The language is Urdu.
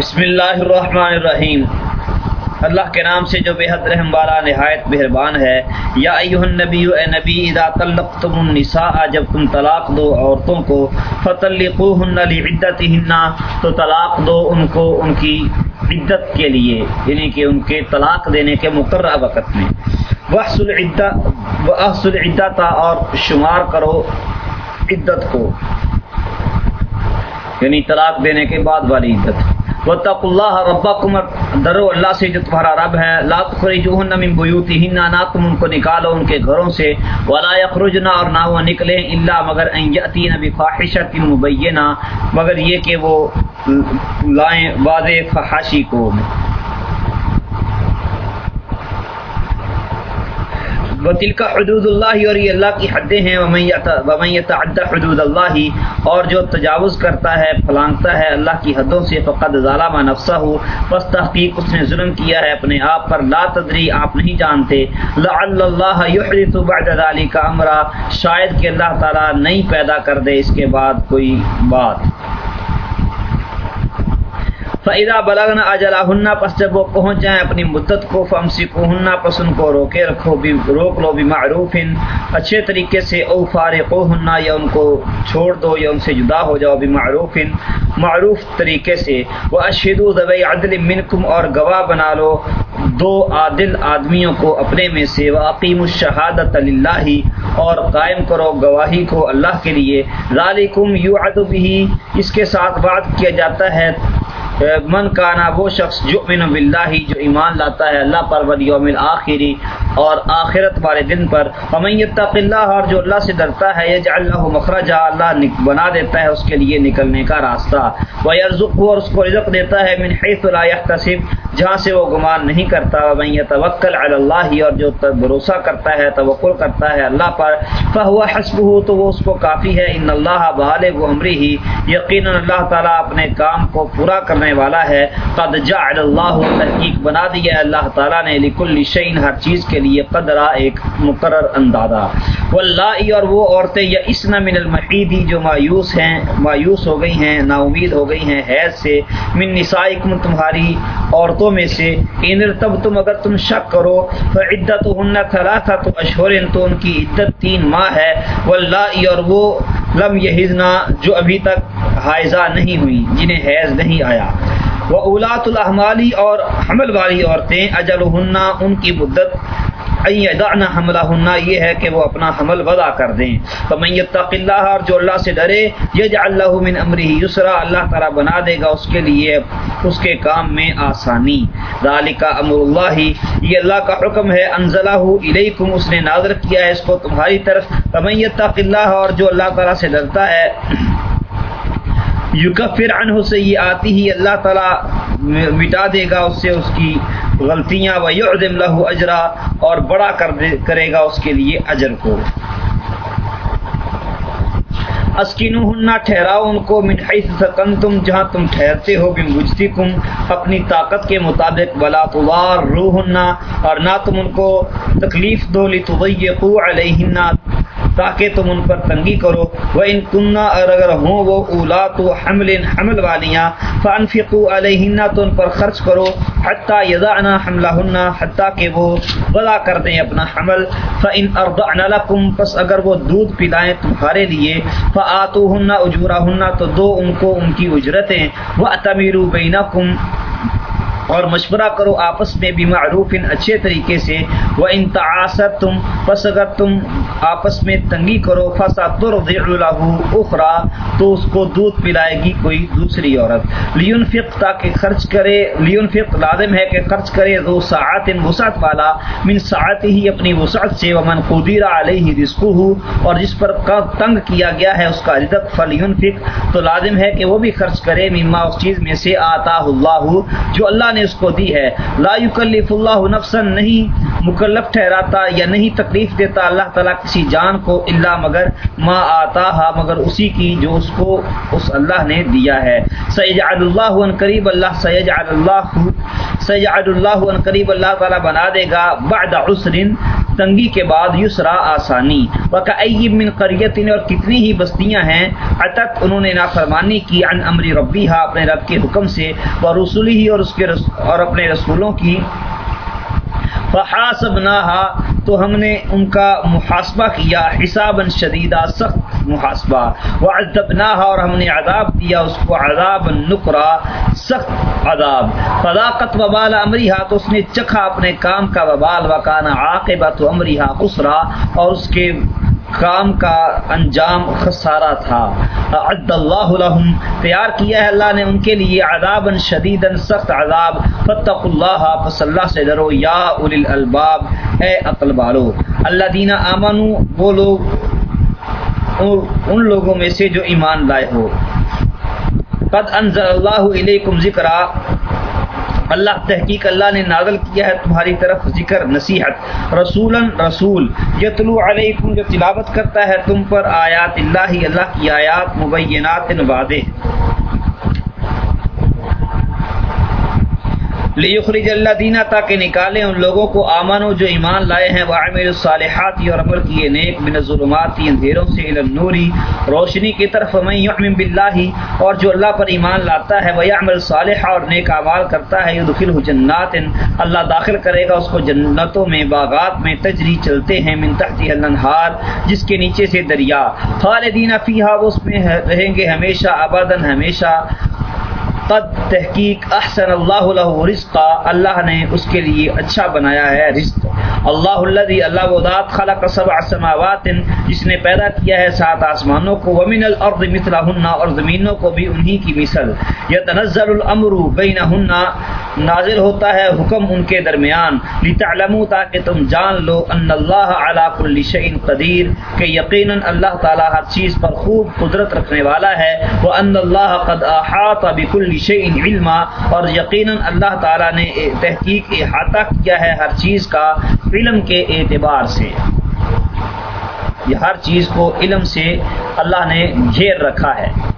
بسم اللہ الرحمن الرحیم۔ اللہ کے نام سے جو بے حد رحم والا نہایت مہربان ہے، یا ایوہ النبی، اے نبی، اذا طلقتم النساء، جب تم طلاق دو عورتوں کو، فطلقوہن لعدتہن، تو طلاق دو ان کو ان کی عدت کے لیے یعنی کہ ان کے طلاق دینے کے مقررہ وقت میں۔ وحصل عدت وحصل عدت اور شمار کرو عدت کو۔ یعنی طلاق دینے کے بعد والی عدت۔ وطق اللہ ربکم درو اللہ سے جو تمہارا رب ہے۔ لا تخرجوہن من بیوتہن، نہ تم ان کو نکالو ان کے گھروں سے۔ ولا یخرجن، اور نہ وہ نکلیں الا مگر ان یاتین بفاحشۃ مبینہ۔ مگر یہ کہ وہ لائیں واضح فحاشی کو۔ وطل کا حدود اللہ اور یہ اللہ کی حدیں ہیں، ومن حدود اللہ، اور جو تجاوز کرتا ہے، پھلانگتا ہے اللہ کی حدوں سے، فقد ظالم نفسہ۔ ہو بس تحقیق اس نے ظلم کیا ہے اپنے آپ پر۔ لا تدری، آپ نہیں جانتے۔ لعل اللہ یحدث بعد ذلك امرا۔ شاید کہ اللہ تعالی نہیں پیدا کر دے اس کے بعد کوئی بات۔ فعدا بلغنا اجلا ہننا پس جب وہ پہنچ جائیں اپنی مدت کو فمسی کو ہننا پس ان کو روکے رکھو بھی روک لو بھی معروف اچھے طریقے سے او فارق ہننا یا ان کو چھوڑ دو یا ان سے جدا ہو جاؤ بھی معروف معروف طریقے سے۔ وہ اشد ذوی عدل منکم اور گواہ بنا لو۔ دو عادل آدمیوں کو اپنے میں سے۔ واقیم الشہادت اللہ اور قائم کرو گواہی کو اللہ کے لیے۔ ذالکم یعد بھی اس کے ساتھ بات کیا جاتا ہے۔ من کانا وہ شخص جو من باللہ جو ایمان لاتا ہے اللہ پر والیوم آخری اور آخرت والے دن پر ومن یتق اللہ اور جو اللہ سے ڈرتا ہے یجعل له مخرجا اللہ بنا دیتا ہے اس کے لیے نکلنے کا راستہ وہ ويرزقه اور اس کو رزق دیتا ہے من حیث لا يحتسب جہاں سے وہ گمان نہیں کرتا، ومن يتوکل اللہ اور جو بھروسہ کرتا ہے، توکل کرتا ہے اللہ پر، فهو حسبه، تو وہ اس کو کافی ہے۔ ان اللہ بالغ امره یقینا اللہ تعالی اپنے کام کو پورا کرنے والا ہے۔ قد جعل اللہ تحقیق بنا دیا ہے۔ اللہ تعالیٰ نے لکل شعین ہر چیز کے لیے قدرہ ایک مقرر اندازہ۔ واللہ اور وہ عورتیں یا اسنا من المحیدی جو مایوس ہیں، مایوس ہو گئی ہیں نا امید ہو گئی ہیں حیض سے، من نسائکم تمہاری عورتوں میں سے، ان تب تم اگر تم شک کرو فعدت ہن ثلاثہ تو اشہر، تو ان کی عدت تین ماہ ہے۔ واللہ اور وہ لم یحزنا جو ابھی تک حائزہ نہیں ہوئی، جنہیں حیض نہیں آیا۔ وہ اولاد الحمالی اور حمل والی عورتیں اجل ان کی مدت دعنا حملہ ہننا یہ ہے کہ وہ اپنا حمل وضع کر دیں۔ تو میں یتق اللہ اور جو اللہ سے ڈرے یجعل اللہ من امرہ یسرا اللہ تعالیٰ بنا دے گا اس کے لیے اس کے کام میں آسانی۔ ذالک امر اللہ یہ اللہ کا حکم ہے انزلہ الیکم اس نے نازل کیا ہے اس کو تمہاری طرف۔ فمن یتق اللہ اور جو اللہ تعالیٰ سے ڈرتا ہے یکفر عنہ سے یہ آتی ہی اللہ تعالی مٹا دے گا اس سے اس کی غلطیاں و یعظم له اجرا اور بڑا کر دے کرے گا اس کے لیے اجر کو۔ اسکنوہن ٹھہراؤ ان کو من حیث سکنتم جہاں تم ٹھہرتے ہو بن بجتکم اپنی طاقت کے مطابق بلا توار روحن اور نہ تم ان کو تکلیف دو، لتضیقوا علیہن تاکہ تم ان پر تنگی کرو۔ وہ ان کنہ اور اگر ہوں وہ اولا تو حمل حمل والیاں فانفقو علیہن تو ان پر خرچ کرو۔ حتیٰ یضعنا حملہن حتیٰ کہ وہ وضع کر دیں اپنا حمل۔ فان ارضعن لکم پس اگر وہ دودھ پلائیں تمہارے لیے فآتوہن اجورہن تو دو ان کو ان کی اجرتیں۔ وہ وَأْتَمِرُوا بَيْنَكُمْ اور مشورہ کرو آپس میں بھی معروف ان اچھے طریقے سے۔ وہ ان تم پس اگر تم آپس میں تنگی کرو فسا اخرا تو اس کو دودھ پلائے گی کوئی دوسری عورت۔ لیون فق تاکہ خرچ کرے لیون فق لازم ہے کہ خرچ کرے دو ساعت وسعت والا۔ من ساعت ہی اپنی وسعت سے۔ ومن قدیر علیہ رزق ہو اور جس پر تنگ کیا گیا ہے، اس کا رزق۔ فلیون فق تو لازم ہے کہ وہ بھی خرچ کرے۔ مما، اس چیز میں سے آتا اللہ، جو اللہ نے نے اس کو دی ہے. لا یکلف اللہ نفسا نہیں. مکلف ٹھہراتا یا نہیں تکلیف دیتا اللہ تعالیٰ کسی جان کو اللہ مگر ما آتا مگر اسی کی جو اس کو اس اللہ نے دیا ہے. سید اللہ ان قریب اللہ سید اللہ سید اللہ ان قریب اللہ تعالیٰ بنا دے گا بعد عسر تنگی کے بعد یسرا آسانی۔ وقعیب من قریتن اور کتنی ہی بستیاں ہیں۔ اتت انہوں نے نافرمانی کی، عن امر ربی اپنے رب کے حکم سے وہ رسولی ہی اور اس کے رس، اور اپنے رسولوں کی۔ فحاسب تو ہم نے ان کا محاسبہ کیا حساب شدیدہ، سخت محاسبہ۔ وہ اور ہم نے عذاب دیا، اس کو عذاب نکرا سخت عذاب۔ فضاقت وبال امریحا تو اس نے چکھا اپنے کام کا۔ وبال وکانا عاقبت امریحا خسرا اور اس کے کام کا انجام خسارہ تھا۔ اعد اللہ لہم تیار کیا ہے اللہ نے ان کے لیے، عذابا شدیدا سخت عذاب فتق اللہ، پس اللہ سے ڈرو، یا اول الالباب، اے عقل والو۔ اللہ دینا آمنو، وہ لوگ، ان لوگوں میں سے جو ایمان لائے ہو۔ قد انزل اللہ علیکم ذکرہ اللہ تحقیق اللہ نے نازل کیا ہے تمہاری طرف ذکر نصیحت۔ رسولا رسول، یتلو علیکم، جو تلاوت کرتا ہے تم پر آیات اللہ اللہ کی آیات مبینات واضح۔ لیخرج اللہ دینا تاکہ نکالیں ان لوگوں کو آمن جو ایمان لائے ہیں وہ عامر الصالحات اور عمل کیے نیک بن ظلمات اندھیروں سے النوری روشنی کی طرف میں یحمن باللہ اور جو اللہ پر ایمان لاتا ہے وہ عمل صالح اور نیک اعمال کرتا ہے یدخل جنات، اللہ داخل کرے گا، اس کو جنتوں میں، باغات میں تجری چلتے ہیں، من تحت الانہار، جس کے نیچے سے دریا، خالدین فیہا، وہ اس میں رہیں گے ہمیشہ، ابدا ہمیشہ۔ قد تحقیق احسن اللہ له رزقا اللہ نے اس کے لیے اچھا بنایا ہے رزق۔ اللہ الذي اللہ و ذات، خلق سبع سماوات، جس نے پیدا کیا ہے سات آسمانوں کو۔ ومن الارض مثلهن، اور زمینوں کو بھی انہی کی مثل۔ يتنزل الامر بينهن نازل ہوتا ہے حکم ان کے درمیان۔ لتعلموا تاکہ تم جان لو ان اللہ علی کل شیء قدیر، کہ یقینا اللہ تعالی ہر چیز پر خوب قدرت رکھنے والا ہے۔ وان اللہ قد احاط بكل شيء علما، اور یقینا اللہ تعالی نے تحقیق احاطہ کیا ہے ہر چیز کا علم کے اعتبار سے۔ یہ ہر چیز کو علم سے اللہ نے گھیر رکھا ہے۔